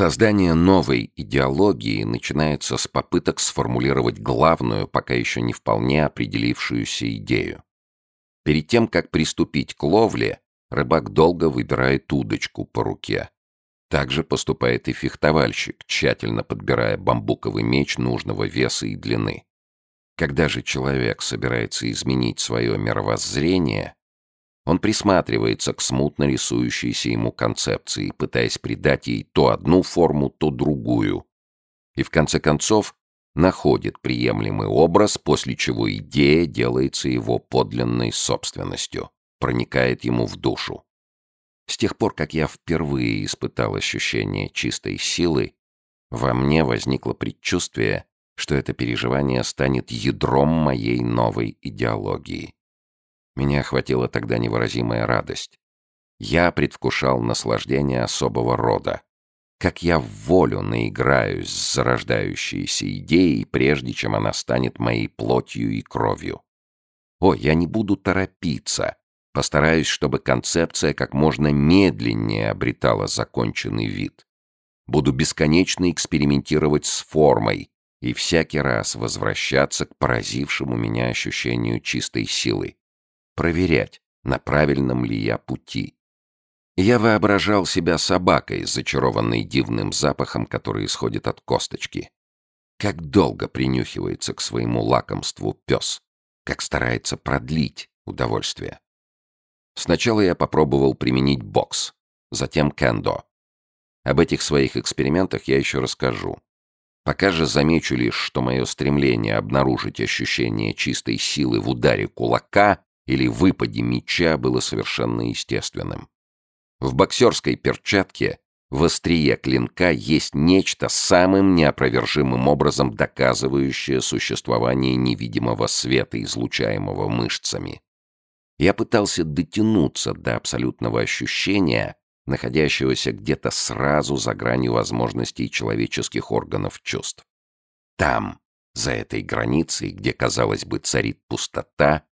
Создание новой идеологии начинается с попыток сформулировать главную, пока еще не вполне определившуюся идею. Перед тем, как приступить к ловле, рыбак долго выбирает удочку по руке. Также поступает и фехтовальщик, тщательно подбирая бамбуковый меч нужного веса и длины. Когда же человек собирается изменить свое мировоззрение, он присматривается к смутно рисующейся ему концепции, пытаясь придать ей то одну форму, то другую. И в конце концов находит приемлемый образ, после чего идея делается его подлинной собственностью, проникает ему в душу. С тех пор, как я впервые испытал ощущение чистой силы, во мне возникло предчувствие, что это переживание станет ядром моей новой идеологии. Меня охватила тогда невыразимая радость. Я предвкушал наслаждение особого рода. Как я в волю наиграюсь с зарождающейся идеей, прежде чем она станет моей плотью и кровью. О, я не буду торопиться. Постараюсь, чтобы концепция как можно медленнее обретала законченный вид. Буду бесконечно экспериментировать с формой и всякий раз возвращаться к поразившему меня ощущению чистой силы проверять, на правильном ли я пути. Я воображал себя собакой, зачарованной дивным запахом, который исходит от косточки. Как долго принюхивается к своему лакомству пес, как старается продлить удовольствие. Сначала я попробовал применить бокс, затем кендо. Об этих своих экспериментах я еще расскажу. Пока же замечу лишь, что мое стремление обнаружить ощущение чистой силы в ударе кулака или выпаде меча было совершенно естественным. В боксерской перчатке в острие клинка есть нечто самым неопровержимым образом доказывающее существование невидимого света, излучаемого мышцами. Я пытался дотянуться до абсолютного ощущения, находящегося где-то сразу за гранью возможностей человеческих органов чувств. Там, за этой границей, где, казалось бы, царит пустота,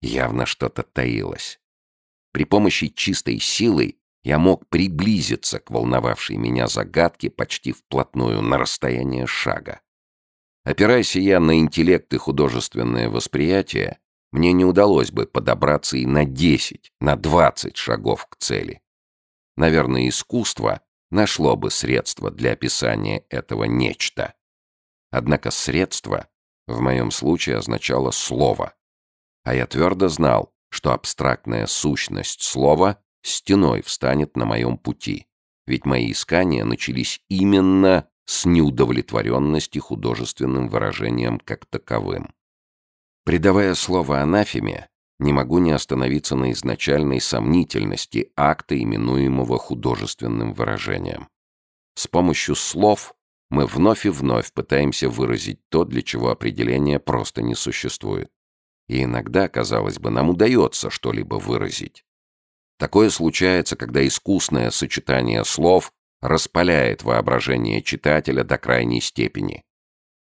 Явно что-то таилось. При помощи чистой силы я мог приблизиться к волновавшей меня загадке почти вплотную на расстояние шага. Опираясь я на интеллект и художественное восприятие, мне не удалось бы подобраться и на 10, на 20 шагов к цели. Наверное, искусство нашло бы средство для описания этого нечто. Однако средство в моем случае означало слово — а я твердо знал, что абстрактная сущность слова стеной встанет на моем пути, ведь мои искания начались именно с неудовлетворенности художественным выражением как таковым. Придавая слово анафеме, не могу не остановиться на изначальной сомнительности акта, именуемого художественным выражением. С помощью слов мы вновь и вновь пытаемся выразить то, для чего определение просто не существует. И иногда, казалось бы, нам удается что-либо выразить. Такое случается, когда искусное сочетание слов распаляет воображение читателя до крайней степени.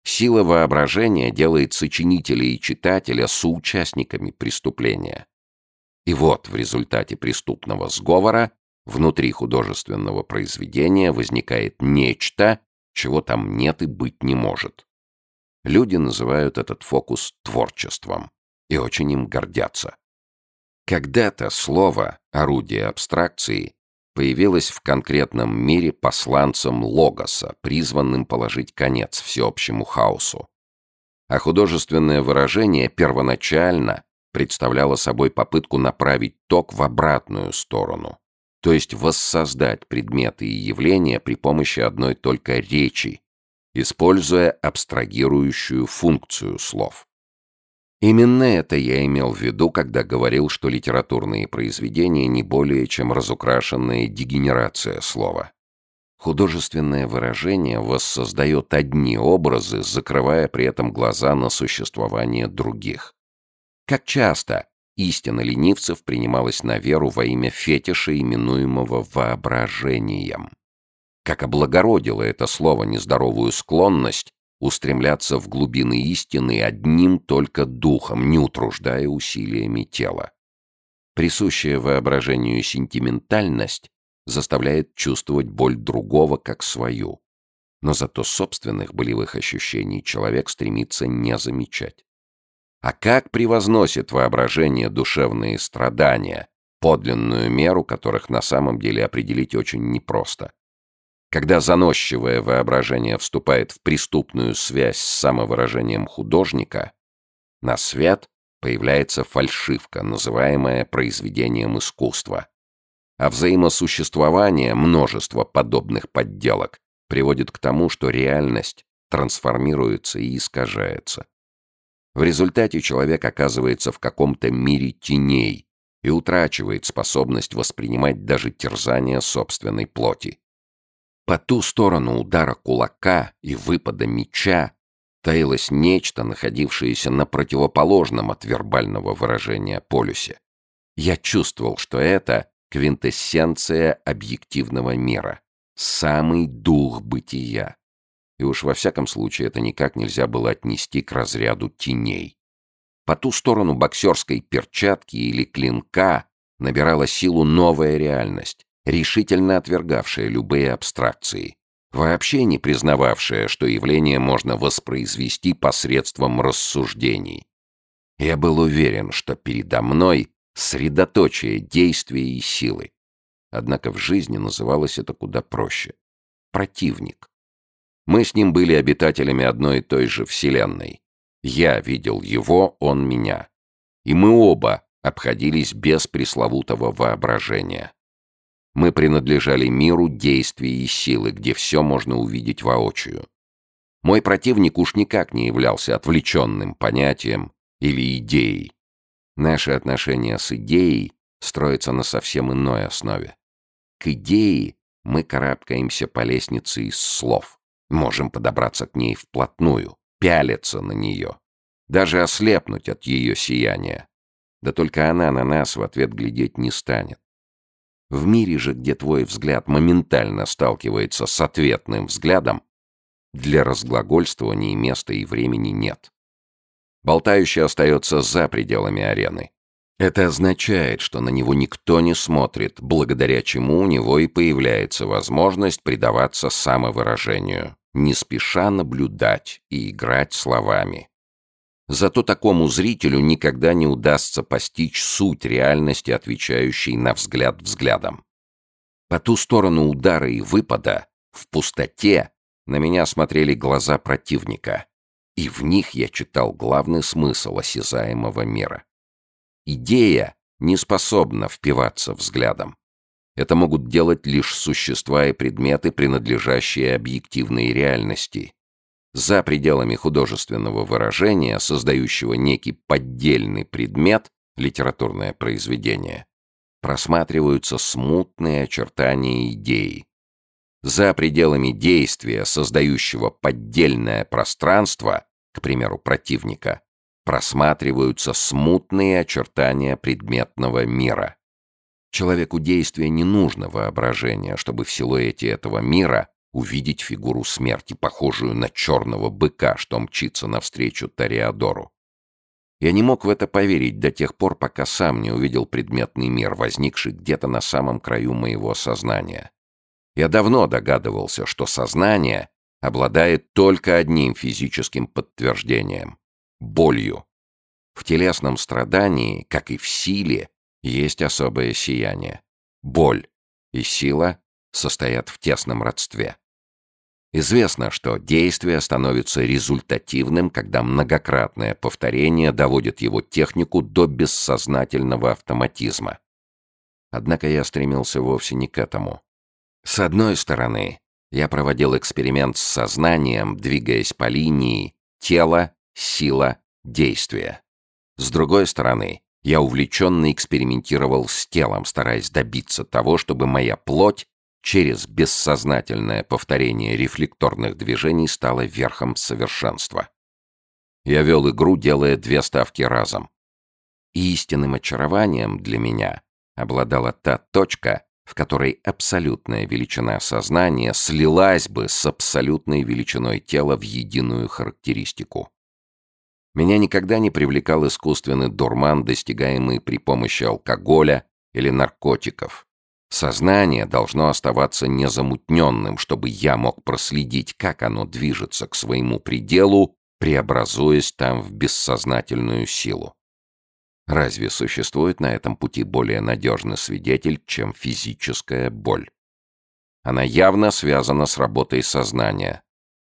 Сила воображения делает сочинителя и читателя соучастниками преступления. И вот в результате преступного сговора внутри художественного произведения возникает нечто, чего там нет и быть не может. Люди называют этот фокус творчеством и очень им гордятся. Когда-то слово, орудие абстракции, появилось в конкретном мире посланцем Логоса, призванным положить конец всеобщему хаосу. А художественное выражение первоначально представляло собой попытку направить ток в обратную сторону, то есть воссоздать предметы и явления при помощи одной только речи, используя абстрагирующую функцию слов. Именно это я имел в виду, когда говорил, что литературные произведения не более чем разукрашенная дегенерация слова. Художественное выражение воссоздает одни образы, закрывая при этом глаза на существование других. Как часто истина ленивцев принималась на веру во имя фетиша, именуемого воображением. Как облагородило это слово нездоровую склонность устремляться в глубины истины одним только духом, не утруждая усилиями тела. Присущая воображению сентиментальность заставляет чувствовать боль другого как свою. Но зато собственных болевых ощущений человек стремится не замечать. А как превозносит воображение душевные страдания, подлинную меру которых на самом деле определить очень непросто. Когда заносчивое воображение вступает в преступную связь с самовыражением художника, на свет появляется фальшивка, называемая произведением искусства. А взаимосуществование множества подобных подделок приводит к тому, что реальность трансформируется и искажается. В результате человек оказывается в каком-то мире теней, и утрачивает способность воспринимать даже терзание собственной плоти. По ту сторону удара кулака и выпада меча таилось нечто, находившееся на противоположном от вербального выражения полюсе. Я чувствовал, что это квинтэссенция объективного мира, самый дух бытия. И уж во всяком случае это никак нельзя было отнести к разряду теней. По ту сторону боксерской перчатки или клинка набирала силу новая реальность, решительно отвергавшая любые абстракции, вообще не признававшая, что явление можно воспроизвести посредством рассуждений. Я был уверен, что передо мной средоточие действия и силы. Однако в жизни называлось это куда проще. Противник. Мы с ним были обитателями одной и той же Вселенной. Я видел его, он меня. И мы оба обходились без пресловутого воображения. Мы принадлежали миру действия и силы, где все можно увидеть воочию. Мой противник уж никак не являлся отвлеченным понятием или идеей. Наши отношения с идеей строятся на совсем иной основе. К идее мы карабкаемся по лестнице из слов, можем подобраться к ней вплотную, пялиться на нее, даже ослепнуть от ее сияния. Да только она на нас в ответ глядеть не станет. В мире же, где твой взгляд моментально сталкивается с ответным взглядом, для разглагольствования места и времени нет. Болтающий остается за пределами арены. Это означает, что на него никто не смотрит, благодаря чему у него и появляется возможность предаваться самовыражению не спеша наблюдать и играть словами. Зато такому зрителю никогда не удастся постичь суть реальности, отвечающей на взгляд взглядом. По ту сторону удара и выпада, в пустоте, на меня смотрели глаза противника, и в них я читал главный смысл осязаемого мира. Идея не способна впиваться взглядом. Это могут делать лишь существа и предметы, принадлежащие объективной реальности. За пределами художественного выражения, создающего некий поддельный предмет, литературное произведение, просматриваются смутные очертания идеи. За пределами действия, создающего поддельное пространство, к примеру, противника, просматриваются смутные очертания предметного мира. Человеку действия не нужно воображения, чтобы в силуэте этого мира увидеть фигуру смерти, похожую на черного быка, что мчится навстречу Тореадору. Я не мог в это поверить до тех пор, пока сам не увидел предметный мир, возникший где-то на самом краю моего сознания. Я давно догадывался, что сознание обладает только одним физическим подтверждением — болью. В телесном страдании, как и в силе, есть особое сияние. Боль и сила состоят в тесном родстве. Известно, что действие становится результативным, когда многократное повторение доводит его технику до бессознательного автоматизма. Однако я стремился вовсе не к этому. С одной стороны, я проводил эксперимент с сознанием, двигаясь по линии тело, сила, действие. С другой стороны, я увлеченно экспериментировал с телом, стараясь добиться того, чтобы моя плоть через бессознательное повторение рефлекторных движений стала верхом совершенства. Я вел игру, делая две ставки разом. И истинным очарованием для меня обладала та точка, в которой абсолютная величина сознания слилась бы с абсолютной величиной тела в единую характеристику. Меня никогда не привлекал искусственный дурман, достигаемый при помощи алкоголя или наркотиков. Сознание должно оставаться незамутненным, чтобы я мог проследить, как оно движется к своему пределу, преобразуясь там в бессознательную силу. Разве существует на этом пути более надежный свидетель, чем физическая боль? Она явно связана с работой сознания,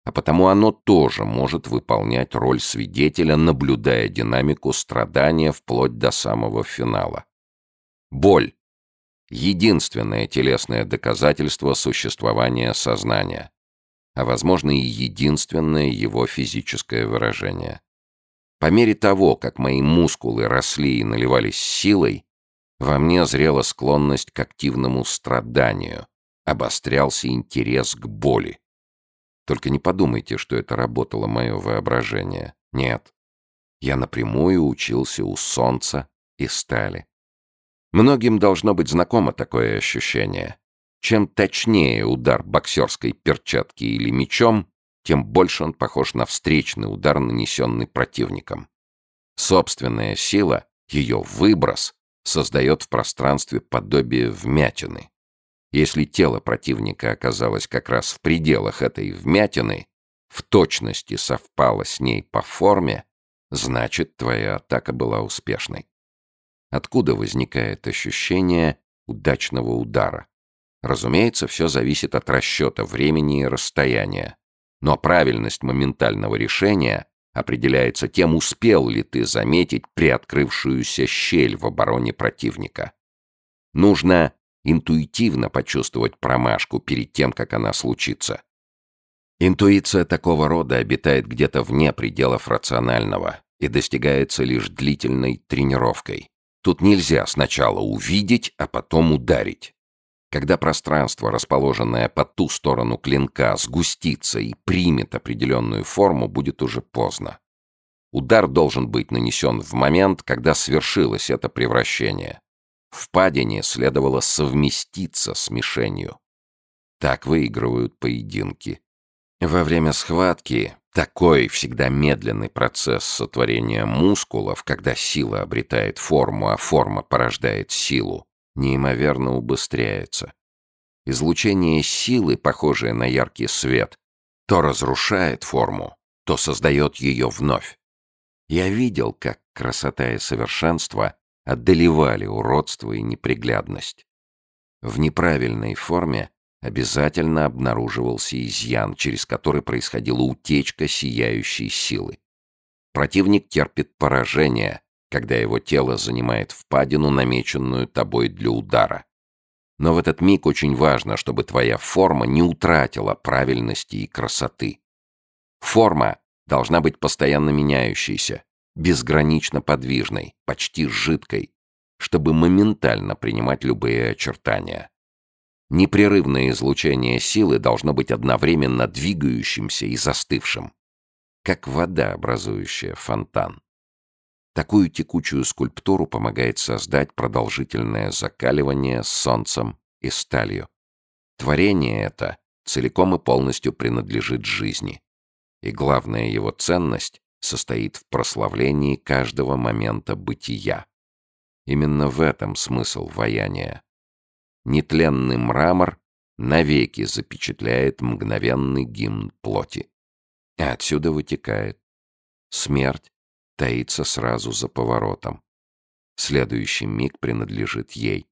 а потому оно тоже может выполнять роль свидетеля, наблюдая динамику страдания вплоть до самого финала. Боль — единственное телесное доказательство существования сознания, а, возможно, и единственное его физическое выражение. По мере того, как мои мускулы росли и наливались силой, во мне зрела склонность к активному страданию, обострялся интерес к боли. Только не подумайте, что это работало мое воображение. Нет. Я напрямую учился у солнца и стали. Многим должно быть знакомо такое ощущение. Чем точнее удар боксерской перчатки или мечом, тем больше он похож на встречный удар, нанесенный противником. Собственная сила, ее выброс, создает в пространстве подобие вмятины. Если тело противника оказалось как раз в пределах этой вмятины, в точности совпало с ней по форме, значит, твоя атака была успешной. Откуда возникает ощущение удачного удара? Разумеется, все зависит от расчета времени и расстояния. Но правильность моментального решения определяется тем, успел ли ты заметить приоткрывшуюся щель в обороне противника. Нужно интуитивно почувствовать промашку перед тем, как она случится. Интуиция такого рода обитает где-то вне пределов рационального и достигается лишь длительной тренировкой. Тут нельзя сначала увидеть, а потом ударить. Когда пространство, расположенное по ту сторону клинка, сгустится и примет определенную форму, будет уже поздно. Удар должен быть нанесен в момент, когда свершилось это превращение. В падине следовало совместиться с мишенью. Так выигрывают поединки. Во время схватки такой всегда медленный процесс сотворения мускулов, когда сила обретает форму, а форма порождает силу, неимоверно убыстряется. Излучение силы, похожее на яркий свет, то разрушает форму, то создает ее вновь. Я видел, как красота и совершенство одолевали уродство и неприглядность. В неправильной форме обязательно обнаруживался изъян, через который происходила утечка сияющей силы. Противник терпит поражение, когда его тело занимает впадину, намеченную тобой для удара. Но в этот миг очень важно, чтобы твоя форма не утратила правильности и красоты. Форма должна быть постоянно меняющейся, безгранично подвижной, почти жидкой, чтобы моментально принимать любые очертания. Непрерывное излучение силы должно быть одновременно двигающимся и застывшим, как вода, образующая фонтан. Такую текучую скульптуру помогает создать продолжительное закаливание солнцем и сталью. Творение это целиком и полностью принадлежит жизни. И главная его ценность состоит в прославлении каждого момента бытия. Именно в этом смысл ваяния. Нетленный мрамор навеки запечатляет мгновенный гимн плоти. И отсюда вытекает. Смерть таится сразу за поворотом. Следующий миг принадлежит ей.